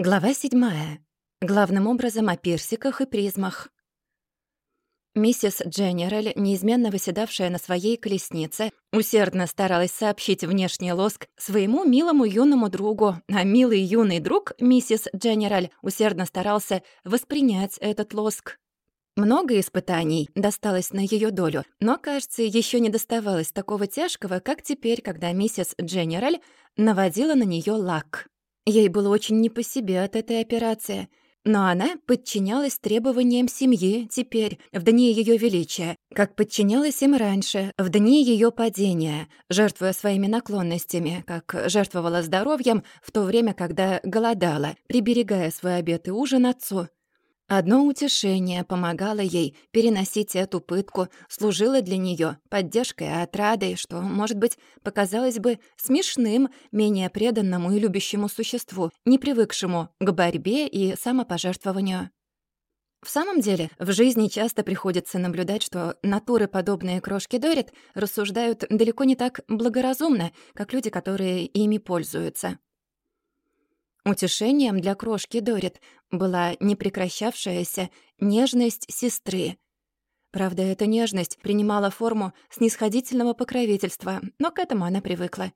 Глава седьмая. Главным образом о персиках и призмах. Миссис Дженераль, неизменно выседавшая на своей колеснице, усердно старалась сообщить внешний лоск своему милому юному другу, а милый юный друг, миссис Дженераль, усердно старался воспринять этот лоск. Много испытаний досталось на ее долю, но, кажется, еще не доставалось такого тяжкого, как теперь, когда миссис Дженераль наводила на нее лак. Ей было очень не по себе от этой операции, но она подчинялась требованиям семьи теперь, в дни ее величия, как подчинялась им раньше, в дни ее падения, жертвуя своими наклонностями, как жертвовала здоровьем в то время, когда голодала, приберегая свой обед и ужин отцу. Одно утешение помогало ей переносить эту пытку, служило для нее поддержкой и отрадой, что, может быть, показалось бы смешным менее преданному и любящему существу, не привыкшему к борьбе и самопожертвованию. В самом деле, в жизни часто приходится наблюдать, что натуры, подобные крошке Дорит, рассуждают далеко не так благоразумно, как люди, которые ими пользуются. Утешением для крошки Дорит была непрекращавшаяся нежность сестры. Правда, эта нежность принимала форму снисходительного покровительства, но к этому она привыкла.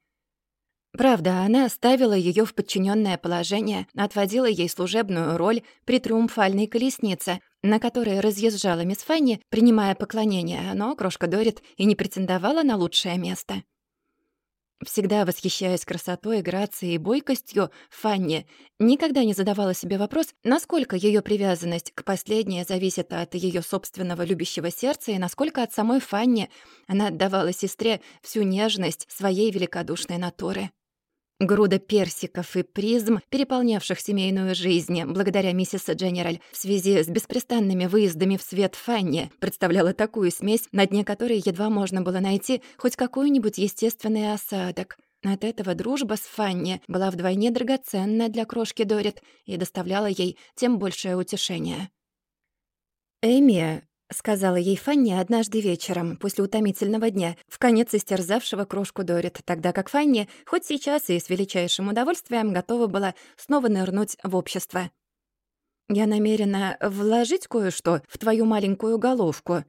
Правда, она ставила ее в подчиненное положение, отводила ей служебную роль при триумфальной колеснице, на которой разъезжала мисс Фанни, принимая поклонение, но крошка Дорит и не претендовала на лучшее место. Всегда восхищаясь красотой, грацией и бойкостью, Фанни никогда не задавала себе вопрос, насколько ее привязанность к последней зависит от ее собственного любящего сердца и насколько от самой Фанни она отдавала сестре всю нежность своей великодушной натуры. Груда персиков и призм, переполнявших семейную жизнь благодаря миссис Дженераль в связи с беспрестанными выездами в свет Фанни, представляла такую смесь, на дне которой едва можно было найти хоть какой-нибудь естественный осадок. От этого дружба с Фанни была вдвойне драгоценна для крошки Дорит и доставляла ей тем большее утешение. Эми — сказала ей Фанни однажды вечером, после утомительного дня, в конец истерзавшего крошку Дорит, тогда как Фанни, хоть сейчас и с величайшим удовольствием, готова была снова нырнуть в общество. «Я намерена вложить кое-что в твою маленькую головку.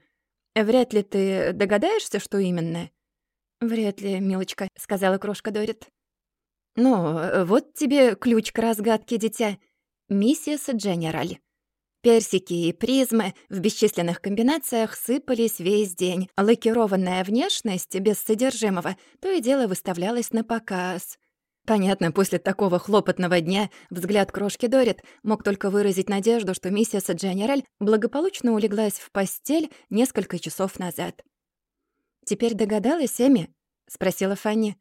Вряд ли ты догадаешься, что именно?» «Вряд ли, милочка», — сказала крошка Дорит. «Ну, вот тебе ключ к разгадке, дитя. Миссис Дженераль». Персики и призмы в бесчисленных комбинациях сыпались весь день. Лакированная внешность без содержимого то и дело выставлялась на показ. Понятно, после такого хлопотного дня взгляд крошки Дорит мог только выразить надежду, что миссис Дженераль благополучно улеглась в постель несколько часов назад. «Теперь догадалась, Эми?» — спросила Фанни.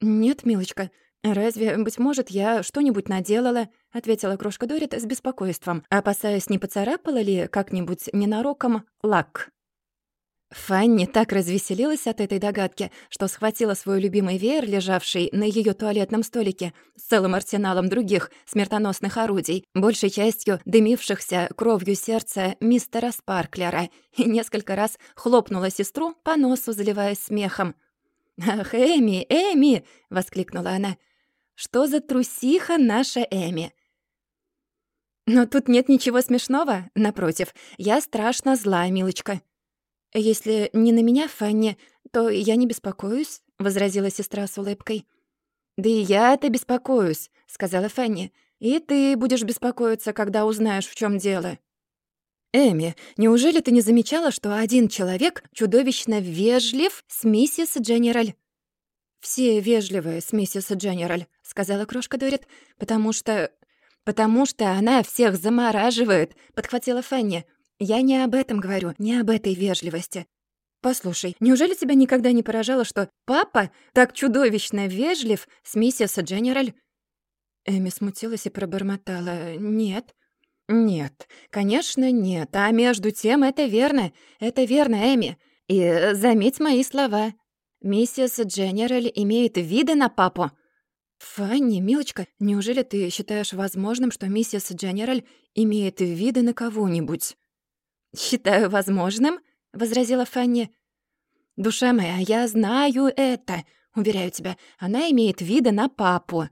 «Нет, милочка, «Разве, быть может, я что-нибудь наделала?» — ответила крошка Дорит с беспокойством, опасаясь, не поцарапала ли как-нибудь ненароком лак. Фанни так развеселилась от этой догадки, что схватила свой любимый веер, лежавший на ее туалетном столике, с целым арсеналом других смертоносных орудий, большей частью дымившихся кровью сердца мистера Спарклера, и несколько раз хлопнула сестру по носу, заливаясь смехом. «Ах, Эми, Эми!» — воскликнула она. Что за трусиха наша Эми? Но тут нет ничего смешного. Напротив, я страшно злая, милочка. Если не на меня, Фанни, то я не беспокоюсь, — возразила сестра с улыбкой. «Да и я-то беспокоюсь», — сказала Фанни. «И ты будешь беспокоиться, когда узнаешь, в чем дело». «Эми, неужели ты не замечала, что один человек чудовищно вежлив с миссис Дженераль?» «Все вежливые с миссис Дженераль», — сказала крошка Дорит, «потому что... потому что она всех замораживает», — подхватила Фанни. «Я не об этом говорю, не об этой вежливости. Послушай, неужели тебя никогда не поражало, что папа так чудовищно вежлив с миссис Дженераль?» Эми смутилась и пробормотала. «Нет». «Нет, конечно, нет. А между тем это верно. Это верно, Эми. И заметь мои слова. Миссис Дженераль имеет виды на папу». «Фанни, милочка, неужели ты считаешь возможным, что миссис Дженераль имеет виды на кого-нибудь?» «Считаю возможным», — возразила Фанни. «Душа моя, я знаю это. Уверяю тебя, она имеет виды на папу.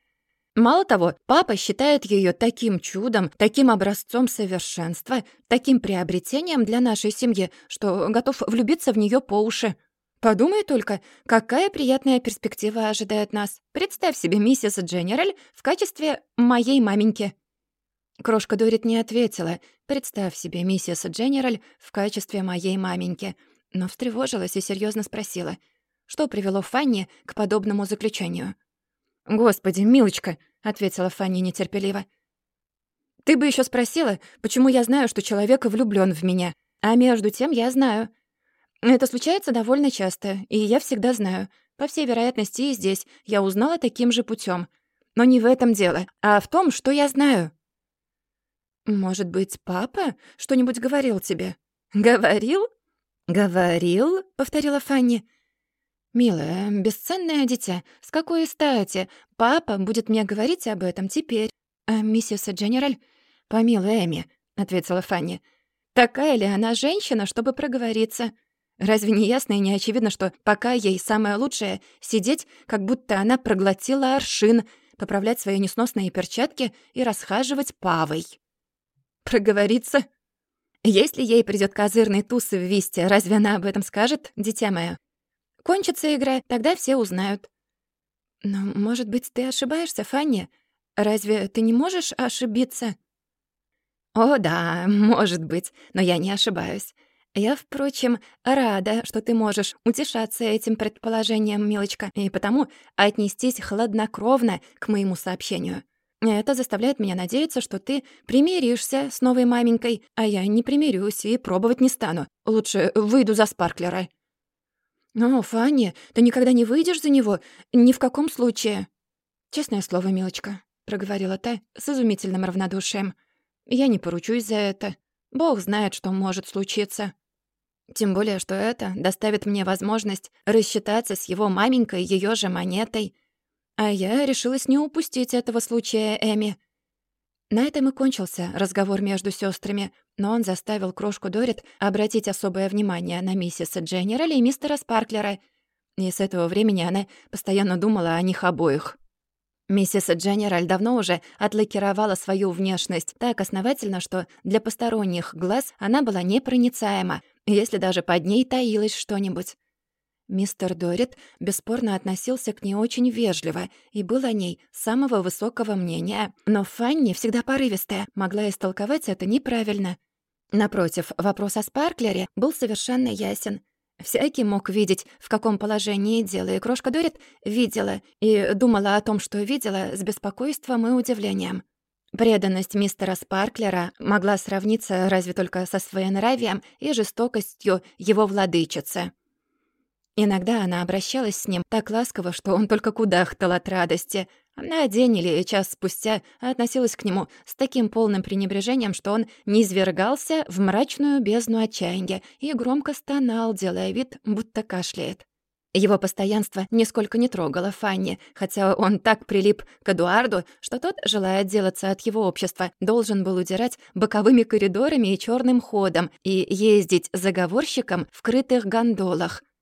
Мало того, папа считает ее таким чудом, таким образцом совершенства, таким приобретением для нашей семьи, что готов влюбиться в нее по уши. Подумай только, какая приятная перспектива ожидает нас. Представь себе миссис Дженераль в качестве моей маменьки». Крошка Дорит не ответила. «Представь себе миссис Дженераль в качестве моей маменьки», но встревожилась и серьезно спросила, что привело Фанни к подобному заключению. «Господи, милочка!» — ответила Фанни нетерпеливо. «Ты бы еще спросила, почему я знаю, что человек влюблён в меня. А между тем я знаю. Это случается довольно часто, и я всегда знаю. По всей вероятности, и здесь я узнала таким же путём. Но не в этом дело, а в том, что я знаю». «Может быть, папа что-нибудь говорил тебе?» «Говорил?» «Говорил?» — повторила Фанни. «Милая, бесценное дитя, с какой стати папа будет мне говорить об этом теперь?» «А миссис Дженераль?» «Помилуй, Эми», — ответила Фанни. «Такая ли она женщина, чтобы проговориться? Разве не ясно и не очевидно, что пока ей самое лучшее — сидеть, как будто она проглотила аршин, поправлять свои несносные перчатки и расхаживать павой?» «Проговориться?» Если ей придёт козырный туз в висте, разве она об этом скажет, дитя мое? Кончится игра, тогда все узнают. Но, может быть, ты ошибаешься, Фанни? Разве ты не можешь ошибиться? О, да, может быть, но я не ошибаюсь. Я, впрочем, рада, что ты можешь утешаться этим предположением, милочка, и потому отнестись хладнокровно к моему сообщению. Это заставляет меня надеяться, что ты примиришься с новой маменькой, а я не примирюсь и пробовать не стану. Лучше выйду за Спарклера. «О, Фанни, ты никогда не выйдешь за него? Ни в каком случае!» «Честное слово, милочка», — проговорила та с изумительным равнодушием. «Я не поручусь за это. Бог знает, что может случиться. Тем более, что это доставит мне возможность рассчитаться с его маменькой ее же монетой. А я решилась не упустить этого случая, Эми. На этом и кончился разговор между сестрами, но он заставил крошку Дорит обратить особое внимание на миссис Дженнерали и мистера Спарклера, и с этого времени она постоянно думала о них обоих. Миссис Дженнераль давно уже отлакировала свою внешность так основательно, что для посторонних глаз она была непроницаема, если даже под ней таилось что-нибудь. Мистер Дорит бесспорно относился к ней очень вежливо и был о ней самого высокого мнения, но Фанни, всегда порывистая, могла истолковать это неправильно. Напротив, вопрос о Спарклере был совершенно ясен. Всякий мог видеть, в каком положении дело, и крошка Дорит видела и думала о том, что видела, с беспокойством и удивлением. Преданность мистера Спарклера могла сравниться разве только со своенравием и жестокостью его владычицы. Иногда она обращалась с ним так ласково, что он только кудахтал от радости. На день или час спустя относилась к нему с таким полным пренебрежением, что он низвергался в мрачную бездну отчаяния и громко стонал, делая вид, будто кашляет. Его постоянство нисколько не трогало Фанни, хотя он так прилип к Эдуарду, что тот, желая отделаться от его общества, должен был удирать боковыми коридорами и черным ходом и ездить заговорщиком в крытых гондолах —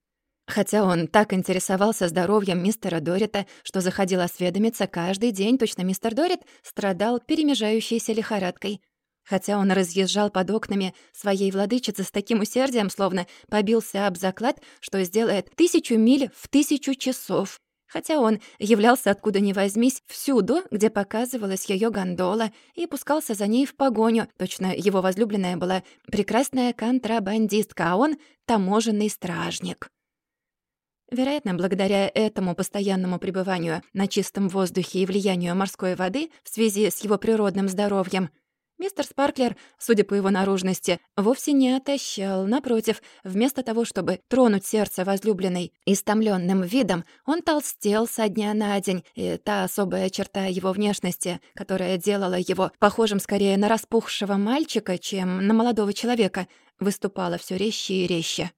Хотя он так интересовался здоровьем мистера Дорита, что заходил осведомиться каждый день, точно мистер Дорит страдал перемежающейся лихорадкой. Хотя он разъезжал под окнами своей владычицы с таким усердием, словно побился об заклад, что сделает тысячу миль в тысячу часов. Хотя он являлся откуда ни возьмись всюду, где показывалась ее гондола, и пускался за ней в погоню. Точно его возлюбленная была прекрасная контрабандистка, а он — таможенный стражник. Вероятно, благодаря этому постоянному пребыванию на чистом воздухе и влиянию морской воды в связи с его природным здоровьем, мистер Спарклер, судя по его наружности, вовсе не отощал. Напротив, вместо того, чтобы тронуть сердце возлюбленной истомленным видом, он толстел со дня на день, и та особая черта его внешности, которая делала его похожим скорее на распухшего мальчика, чем на молодого человека, выступала все резче и резче.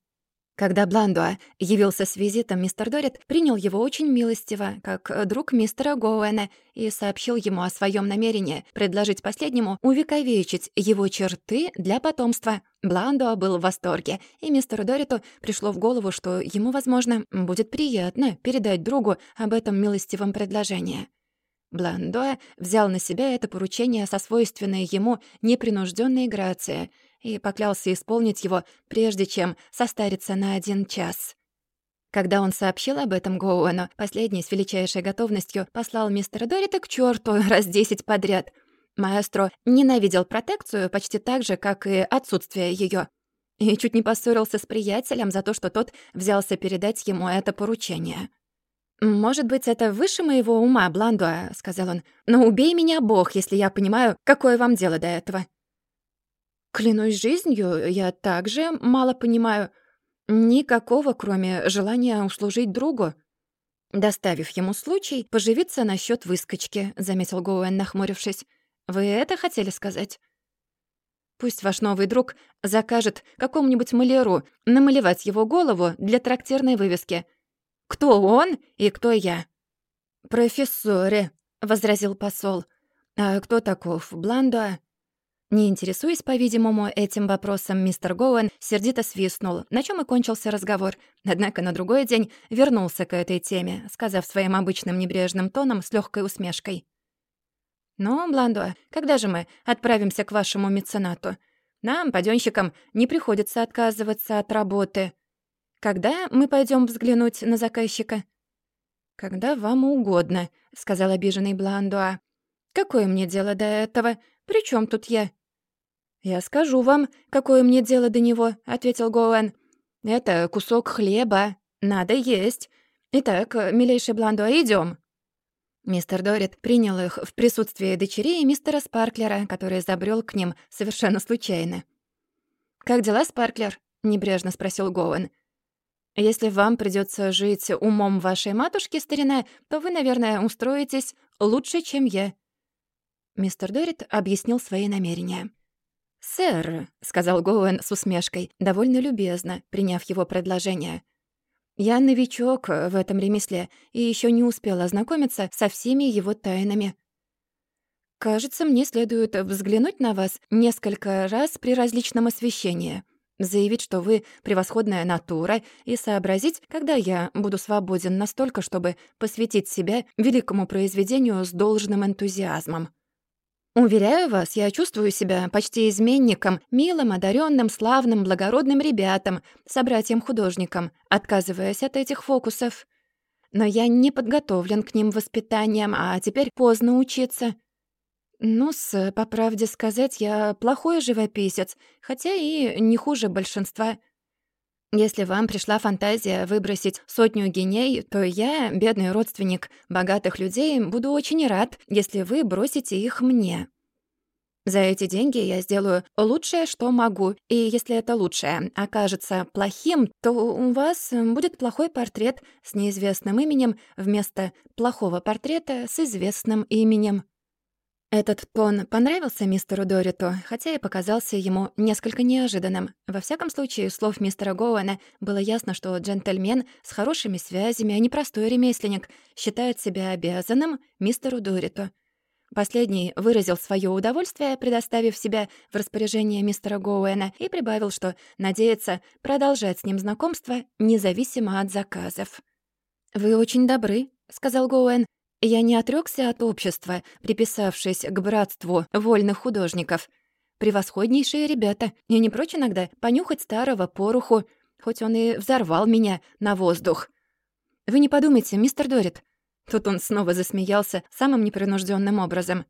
Когда Бландуа явился с визитом, мистер Дорит принял его очень милостиво, как друг мистера Гоуэна, и сообщил ему о своем намерении предложить последнему увековечить его черты для потомства. Бландуа был в восторге, и мистеру Дориту пришло в голову, что ему, возможно, будет приятно передать другу об этом милостивом предложении. Бландоа взял на себя это поручение со свойственной ему непринужденной грацией и поклялся исполнить его, прежде чем состариться на один час. Когда он сообщил об этом Гоуэну, последний с величайшей готовностью послал мистера Дорита к черту раз десять подряд. Маэстро ненавидел протекцию почти так же, как и отсутствие ее, И чуть не поссорился с приятелем за то, что тот взялся передать ему это поручение. «Может быть, это выше моего ума, Бландуа», — сказал он. «Но убей меня, Бог, если я понимаю, какое вам дело до этого». «Клянусь жизнью, я также мало понимаю. Никакого, кроме желания услужить другу». «Доставив ему случай, поживиться насчет выскочки», — заметил Гоуэн, нахмурившись. «Вы это хотели сказать?» Пусть ваш новый друг закажет какому-нибудь маляру намалевать его голову для трактирной вывески. Кто он и кто я?» «Профессоре», — возразил посол. «А кто таков Бландуа?» Не интересуясь, по-видимому, этим вопросом, мистер Гоуэн сердито свистнул, на чем и кончился разговор. Однако на другой день вернулся к этой теме, сказав своим обычным небрежным тоном с легкой усмешкой. «Ну, Бландуа, когда же мы отправимся к вашему меценату? Нам, падёнщикам, не приходится отказываться от работы. Когда мы пойдем взглянуть на заказчика?» «Когда вам угодно», — сказал обиженный Бландуа. «Какое мне дело до этого? При чем тут я?» «Я скажу вам, какое мне дело до него», — ответил Гоуэн. «Это кусок хлеба. Надо есть. Итак, милейший Бландуа, идем. Мистер Дорит принял их в присутствии дочерей мистера Спарклера, который забрел к ним совершенно случайно. «Как дела, Спарклер?» — небрежно спросил Гоуэн. Если вам придется жить умом вашей матушки, старина, то вы, наверное, устроитесь лучше, чем я». Мистер Дорит объяснил свои намерения. «Сэр», — сказал Гоуэн с усмешкой, довольно любезно, приняв его предложение, «я новичок в этом ремесле и еще не успел ознакомиться со всеми его тайнами. Кажется, мне следует взглянуть на вас несколько раз при различном освещении» заявить, что вы превосходная натура, и сообразить, когда я буду свободен настолько, чтобы посвятить себя великому произведению с должным энтузиазмом. Уверяю вас, я чувствую себя почти изменником, милым, одаренным, славным, благородным ребятам, собратьям-художникам, отказываясь от этих фокусов. Но я не подготовлен к ним воспитанием, а теперь поздно учиться. Ну-с, по правде сказать, я плохой живописец, хотя и не хуже большинства. Если вам пришла фантазия выбросить сотню геней, то я, бедный родственник богатых людей, буду очень рад, если вы бросите их мне. За эти деньги я сделаю лучшее, что могу, и если это лучшее окажется плохим, то у вас будет плохой портрет с неизвестным именем вместо плохого портрета с известным именем. Этот тон понравился мистеру Дориту, хотя и показался ему несколько неожиданным. Во всяком случае, слов мистера Гоуэна было ясно, что джентльмен с хорошими связями, а не простой ремесленник, считает себя обязанным мистеру Дориту. Последний выразил свое удовольствие, предоставив себя в распоряжение мистера Гоуэна, и прибавил, что надеется продолжать с ним знакомство независимо от заказов. «Вы очень добры», — сказал Гоуэн. Я не отрёкся от общества, приписавшись к братству вольных художников. Превосходнейшие ребята. Я не прочь иногда понюхать старого пороху, хоть он и взорвал меня на воздух. Вы не подумайте, мистер Дорит. Тут он снова засмеялся самым непринужденным образом.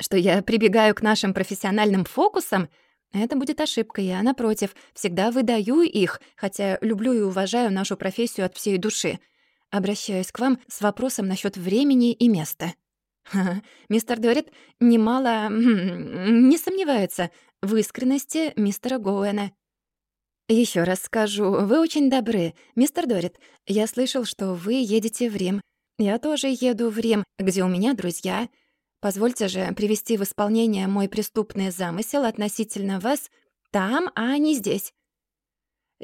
Что я прибегаю к нашим профессиональным фокусам? Это будет ошибкой, я, напротив, всегда выдаю их, хотя люблю и уважаю нашу профессию от всей души. Обращаюсь к вам с вопросом насчет времени и места. Мистер Дорит немало не сомневается в искренности мистера Гоуэна. Еще раз скажу, вы очень добры, мистер Дорит. Я слышал, что вы едете в Рим. Я тоже еду в Рим, где у меня друзья. Позвольте же привести в исполнение мой преступный замысел относительно вас там, а не здесь.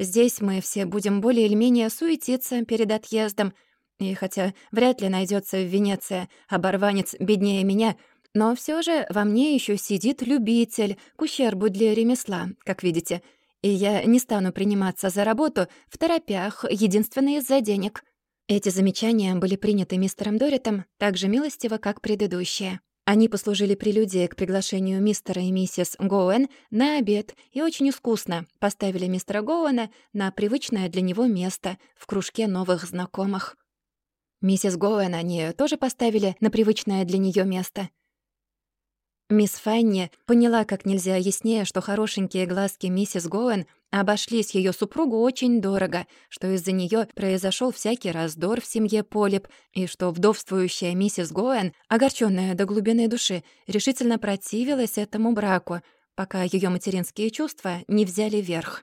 Здесь мы все будем более или менее суетиться перед отъездом, и хотя вряд ли найдется в Венеции оборванец беднее меня, но все же во мне еще сидит любитель к ущербу для ремесла, как видите, и я не стану приниматься за работу в торопях единственно из-за денег. Эти замечания были приняты мистером Доритом так же милостиво, как предыдущие. Они послужили прелюдией к приглашению мистера и миссис Гоуэн на обед и очень искусно поставили мистера Гоуэна на привычное для него место в кружке новых знакомых. Миссис Гоуэн они тоже поставили на привычное для нее место. Мисс Фанни поняла как нельзя яснее, что хорошенькие глазки миссис Гоуэн обошлись ее супругу очень дорого, что из-за нее произошел всякий раздор в семье Полип, и что вдовствующая миссис Гоуэн, огорченная до глубины души, решительно противилась этому браку, пока ее материнские чувства не взяли верх.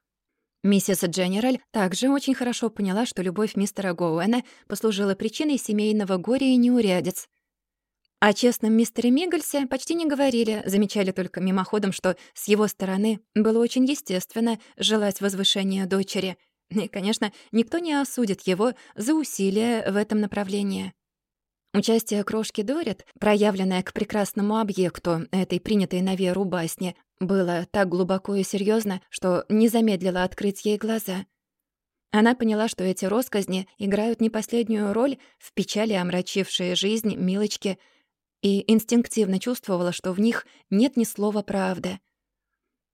Миссис Дженераль также очень хорошо поняла, что любовь мистера Гоуэна послужила причиной семейного горя и неурядиц. О честном мистере Миггельсе почти не говорили, замечали только мимоходом, что с его стороны было очень естественно желать возвышения дочери. И, конечно, никто не осудит его за усилия в этом направлении. Участие крошки Дорит, проявленное к прекрасному объекту этой принятой на веру басни, было так глубоко и серьезно, что не замедлило открыть ей глаза. Она поняла, что эти росказни играют не последнюю роль в печали, омрачившей жизнь Милочки — и инстинктивно чувствовала, что в них нет ни слова правды.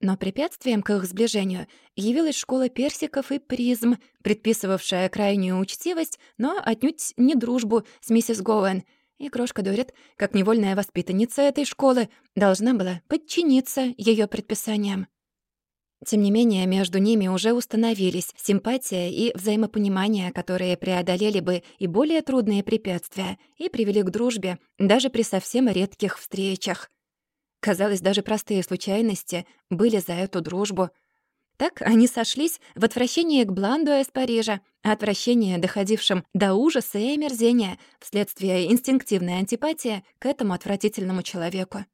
Но препятствием к их сближению явилась школа персиков и призм, предписывавшая крайнюю учтивость, но отнюдь не дружбу с миссис Гоуэн. И крошка Дорит, как невольная воспитанница этой школы, должна была подчиниться ее предписаниям. Тем не менее, между ними уже установились симпатия и взаимопонимание, которые преодолели бы и более трудные препятствия и привели к дружбе даже при совсем редких встречах. Казалось, даже простые случайности были за эту дружбу. Так они сошлись в отвращении к Бланду из Парижа, отвращение, доходившем до ужаса и омерзения вследствие инстинктивной антипатии к этому отвратительному человеку.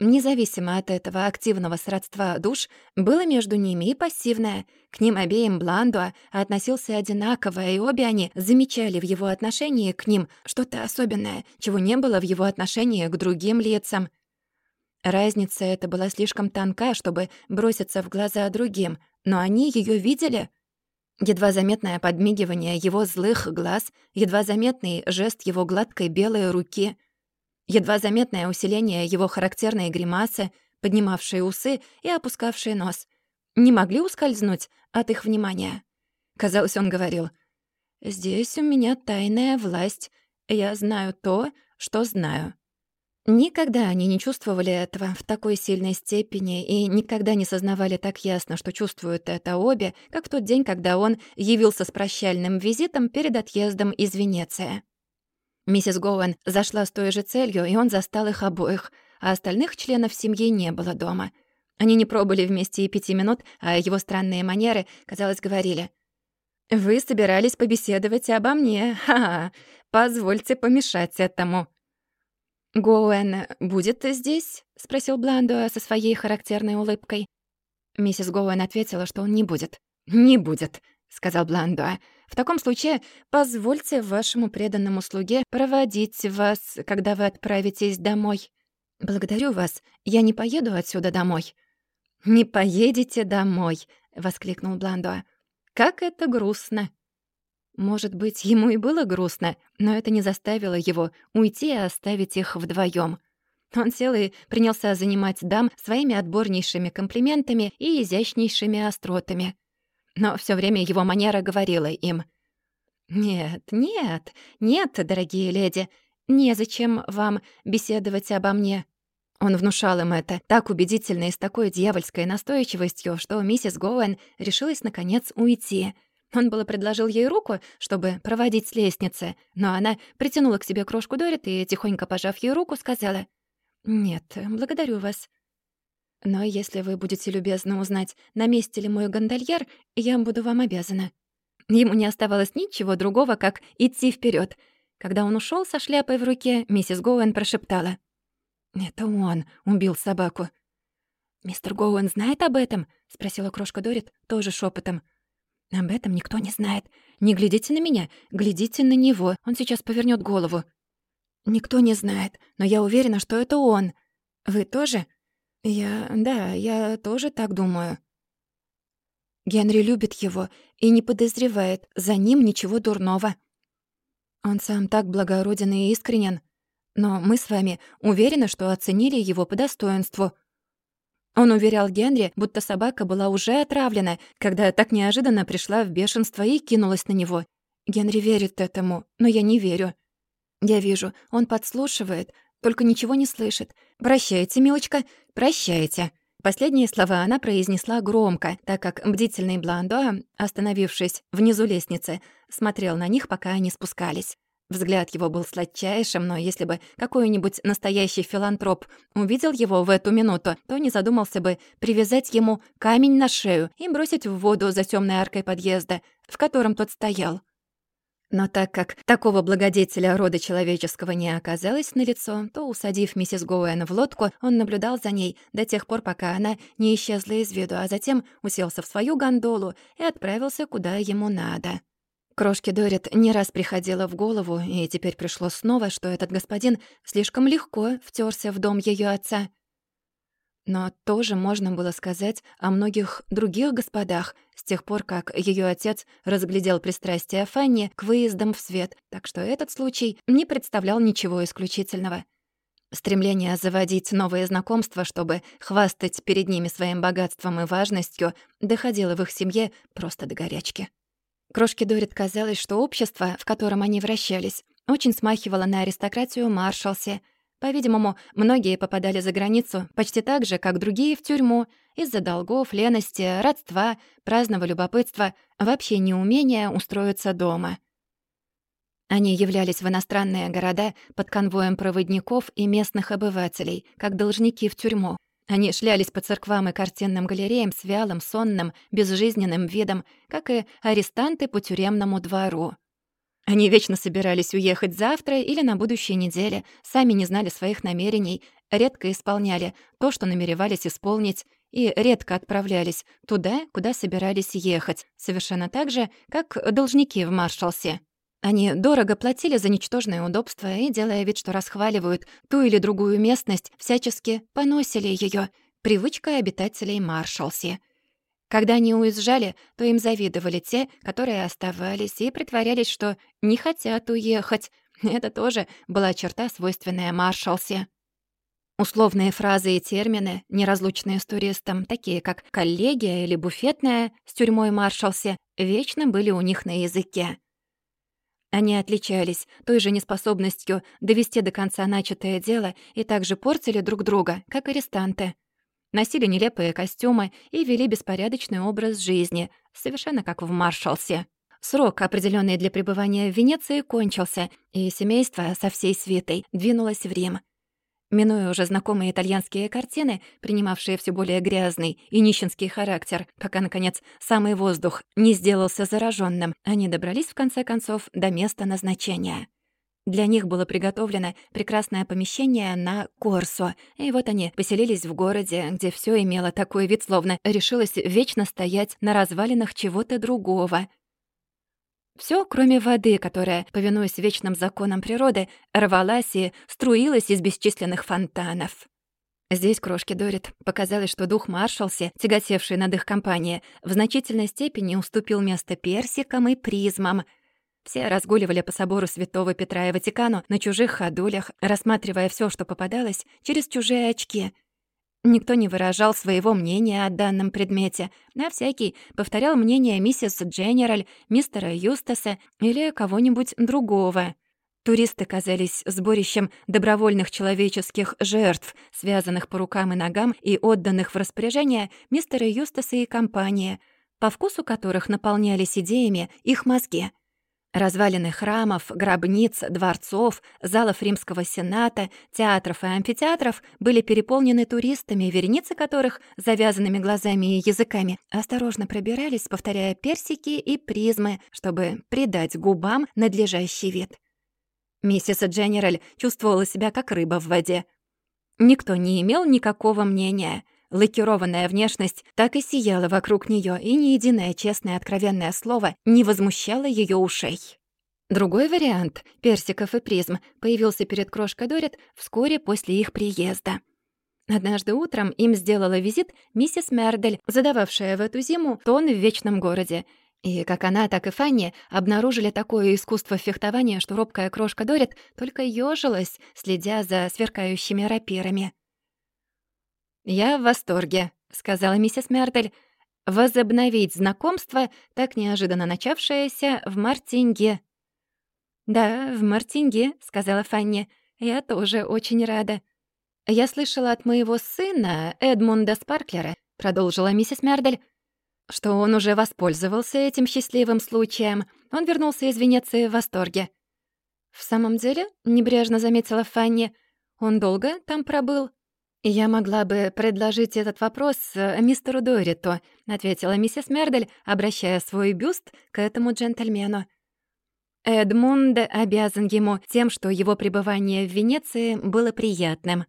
Независимо от этого активного сродства душ, было между ними и пассивное. К ним обеим Бландуа относился одинаково, и обе они замечали в его отношении к ним что-то особенное, чего не было в его отношении к другим лицам. Разница эта была слишком тонка, чтобы броситься в глаза другим, но они ее видели. Едва заметное подмигивание его злых глаз, едва заметный жест его гладкой белой руки — Едва заметное усиление его характерной гримасы, поднимавшие усы и опускавшие нос, не могли ускользнуть от их внимания. Казалось, он говорил, «Здесь у меня тайная власть. Я знаю то, что знаю». Никогда они не чувствовали этого в такой сильной степени и никогда не сознавали так ясно, что чувствуют это обе, как в тот день, когда он явился с прощальным визитом перед отъездом из Венеции. Миссис Гоуэн зашла с той же целью, и он застал их обоих, а остальных членов семьи не было дома. Они не пробыли вместе и пяти минут, а его странные манеры, казалось, говорили. «Вы собирались побеседовать обо мне. Ха-ха. Позвольте помешать этому». «Гоуэн будет здесь?» — спросил Бландуа со своей характерной улыбкой. Миссис Гоуэн ответила, что он не будет. «Не будет», — сказал Бландуа. В таком случае позвольте вашему преданному слуге проводить вас, когда вы отправитесь домой. Благодарю вас. Я не поеду отсюда домой. Не поедете домой, воскликнул Бландуа. Как это грустно. Может быть, ему и было грустно, но это не заставило его уйти и оставить их вдвоем. Он сел и принялся занимать дам своими отборнейшими комплиментами и изящнейшими остротами но все время его манера говорила им. «Нет, нет, нет, дорогие леди, незачем вам беседовать обо мне». Он внушал им это так убедительно и с такой дьявольской настойчивостью, что миссис Гоуэн решилась, наконец, уйти. Он было предложил ей руку, чтобы проводить с лестницы, но она притянула к себе крошку Дорит и, тихонько пожав ей руку, сказала «Нет, благодарю вас. Но если вы будете любезно узнать, на месте ли мой гондольер, я буду вам обязана». Ему не оставалось ничего другого, как идти вперед. Когда он ушел со шляпой в руке, миссис Гоуэн прошептала. «Это он убил собаку». «Мистер Гоуэн знает об этом?» — спросила крошка Дорит, тоже шепотом. «Об этом никто не знает. Не глядите на меня, глядите на него. Он сейчас повернет голову». «Никто не знает, но я уверена, что это он. Вы тоже?» «Я... да, я тоже так думаю». Генри любит его и не подозревает за ним ничего дурного. Он сам так благороден и искренен. Но мы с вами уверены, что оценили его по достоинству. Он уверял Генри, будто собака была уже отравлена, когда так неожиданно пришла в бешенство и кинулась на него. Генри верит этому, но я не верю. Я вижу, он подслушивает, только ничего не слышит. «Прощайте, милочка, прощайте». Последние слова она произнесла громко, так как бдительный Бландо, остановившись внизу лестницы, смотрел на них, пока они спускались. Взгляд его был сладчайшим, но если бы какой-нибудь настоящий филантроп увидел его в эту минуту, то не задумался бы привязать ему камень на шею и бросить в воду за темной аркой подъезда, в котором тот стоял. Но так как такого благодетеля рода человеческого не оказалось на лицо, то, усадив миссис Гоуэн в лодку, он наблюдал за ней до тех пор, пока она не исчезла из виду, а затем уселся в свою гондолу и отправился куда ему надо. Крошке Дорит не раз приходило в голову, и теперь пришло снова, что этот господин слишком легко втерся в дом ее отца. Но тоже можно было сказать о многих других господах с тех пор, как ее отец разглядел пристрастие Фанни к выездам в свет, так что этот случай не представлял ничего исключительного. Стремление заводить новые знакомства, чтобы хвастать перед ними своим богатством и важностью, доходило в их семье просто до горячки. Крошке Дорит казалось, что общество, в котором они вращались, очень смахивало на аристократию Маршалси. По-видимому, многие попадали за границу почти так же, как другие в тюрьму, из-за долгов, лености, родства, праздного любопытства, вообще неумения устроиться дома. Они являлись в иностранные города под конвоем проводников и местных обывателей, как должники в тюрьму. Они шлялись по церквам и картинным галереям с вялым, сонным, безжизненным видом, как и арестанты по тюремному двору. Они вечно собирались уехать завтра или на будущей неделе, сами не знали своих намерений, редко исполняли то, что намеревались исполнить, и редко отправлялись туда, куда собирались ехать, совершенно так же, как должники в Маршалсе. Они дорого платили за ничтожное удобство и, делая вид, что расхваливают ту или другую местность, всячески поносили ее. Привычка обитателей Маршалси. Когда они уезжали, то им завидовали те, которые оставались, и притворялись, что не хотят уехать. Это тоже была черта, свойственная Маршалсе. Условные фразы и термины, неразлучные с туристом, такие как «коллегия» или «буфетная» с тюрьмой Маршалсе, вечно были у них на языке. Они отличались той же неспособностью довести до конца начатое дело и также портили друг друга, как арестанты. Носили нелепые костюмы и вели беспорядочный образ жизни, совершенно как в Маршалсе. Срок, определенный для пребывания в Венеции, кончился, и семейство со всей свитой двинулось в Рим — Минуя уже знакомые итальянские картины, принимавшие все более грязный и нищенский характер, пока, наконец, самый воздух не сделался зараженным, они добрались, в конце концов, до места назначения. Для них было приготовлено прекрасное помещение на Корсо, и вот они поселились в городе, где все имело такой вид, словно решилось вечно стоять на развалинах чего-то другого — все, кроме воды, которая, повинуясь вечным законам природы, рвалась и струилась из бесчисленных фонтанов. Здесь крошки Дорит показалось, что дух маршалси, тяготевший над их компанией, в значительной степени уступил место персикам и призмам. Все разгуливали по собору Святого Петра и Ватикану на чужих ходулях, рассматривая все, что попадалось, через чужие очки — Никто не выражал своего мнения о данном предмете, а всякий повторял мнение миссис Дженераль, мистера Юстаса или кого-нибудь другого. Туристы казались сборищем добровольных человеческих жертв, связанных по рукам и ногам и отданных в распоряжение мистера Юстаса и компании, по вкусу которых наполнялись идеями их мозги — Развалины храмов, гробниц, дворцов, залов Римского Сената, театров и амфитеатров были переполнены туристами, вереницы которых, завязанными глазами и языками, осторожно пробирались, повторяя персики и призмы, чтобы придать губам надлежащий вид. Миссис Дженераль чувствовала себя как рыба в воде. Никто не имел никакого мнения — Лакированная внешность так и сияла вокруг нее, и ни единое честное откровенное слово не возмущало ее ушей. Другой вариант — персиков и призм — появился перед крошкой Дорит вскоре после их приезда. Однажды утром им сделала визит миссис Мердель, задававшая в эту зиму тон в Вечном городе, И как она, так и Фанни обнаружили такое искусство фехтования, что робкая крошка Дорит только ёжилась, следя за сверкающими рапирами. «Я в восторге», — сказала миссис Мертель. «Возобновить знакомство, так неожиданно начавшееся в Мартинге». «Да, в Мартинге», — сказала Фанни. «Я тоже очень рада». «Я слышала от моего сына, Эдмунда Спарклера», — продолжила миссис Мердель, что он уже воспользовался этим счастливым случаем. Он вернулся из Венеции в восторге. «В самом деле», — небрежно заметила Фанни, — «он долго там пробыл?» «Я могла бы предложить этот вопрос э, мистеру Дориту», — ответила миссис Мердель, обращая свой бюст к этому джентльмену. Эдмунд обязан ему тем, что его пребывание в Венеции было приятным.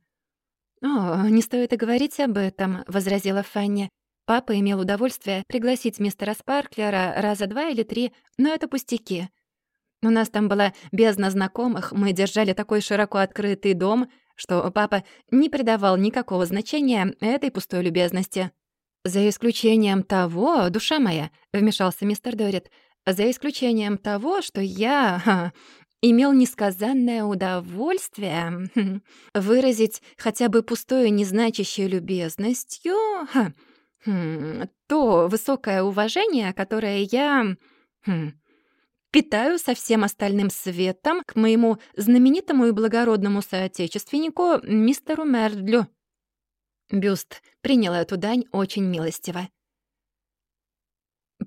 «О, не стоит и говорить об этом», — возразила Фанни. Папа имел удовольствие пригласить мистера Спарклера раза два или три, но это пустяки. У нас там была бездна знакомых, мы держали такой широко открытый дом, что папа не придавал никакого значения этой пустой любезности. «За исключением того, душа моя», — вмешался мистер Дорит, «за исключением того, что я ха, имел несказанное удовольствие хм, выразить хотя бы пустую незначащей любезностью ха, Хм, то высокое уважение, которое я хм, питаю со всем остальным светом к моему знаменитому и благородному соотечественнику мистеру Мердлю. Бюст принял эту дань очень милостиво.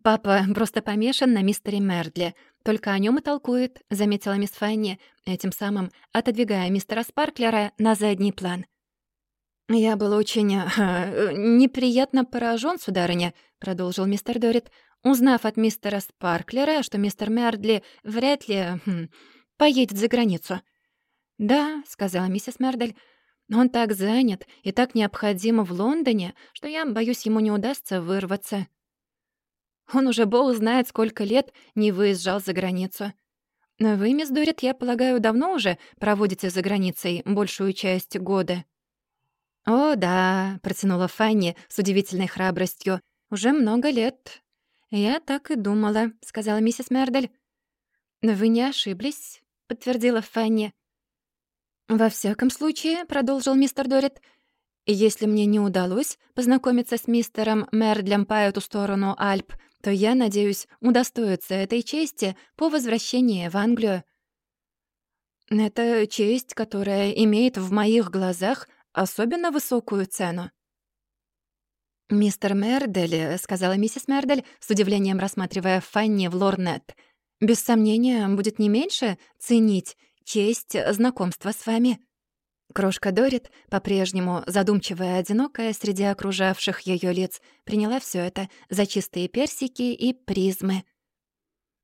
«Папа просто помешан на мистере Мердле, только о нем и толкует», — заметила мисс Фанни, этим самым отодвигая мистера Спарклера на задний план — «Я был очень э, неприятно поражен, сударыня», — продолжил мистер Дорит, узнав от мистера Спарклера, что мистер Мердли вряд ли хм, поедет за границу. «Да», — сказала миссис Мердель, — «он так занят и так необходим в Лондоне, что я боюсь, ему не удастся вырваться. Он уже бог знает, сколько лет не выезжал за границу. Но вы, мисс Дорит, я полагаю, давно уже проводите за границей большую часть года». «О, да», — протянула Фанни с удивительной храбростью. «Уже много лет». «Я так и думала», — сказала миссис Мердель. «Вы не ошиблись», — подтвердила Фанни. «Во всяком случае», — продолжил мистер Дорит, «если мне не удалось познакомиться с мистером Мердлем по эту сторону Альп, то я надеюсь удостоиться этой чести по возвращении в Англию». «Это честь, которая имеет в моих глазах особенно высокую цену. «Мистер Мердель», — сказала миссис Мердель, с удивлением рассматривая Фанни в лорнет, «без сомнения, будет не меньше ценить честь знакомства с вами». Крошка Дорит, по-прежнему задумчивая и одинокая среди окружавших ее лиц, приняла все это за чистые персики и призмы —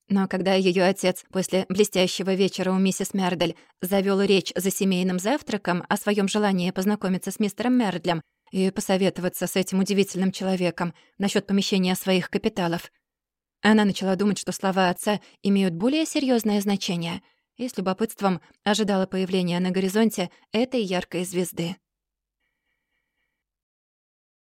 но когда ее отец после блестящего вечера у миссис Мердель завел речь за семейным завтраком о своем желании познакомиться с мистером Мердлем и посоветоваться с этим удивительным человеком насчет помещения своих капиталов, она начала думать, что слова отца имеют более серьезное значение, и с любопытством ожидала появления на горизонте этой яркой звезды.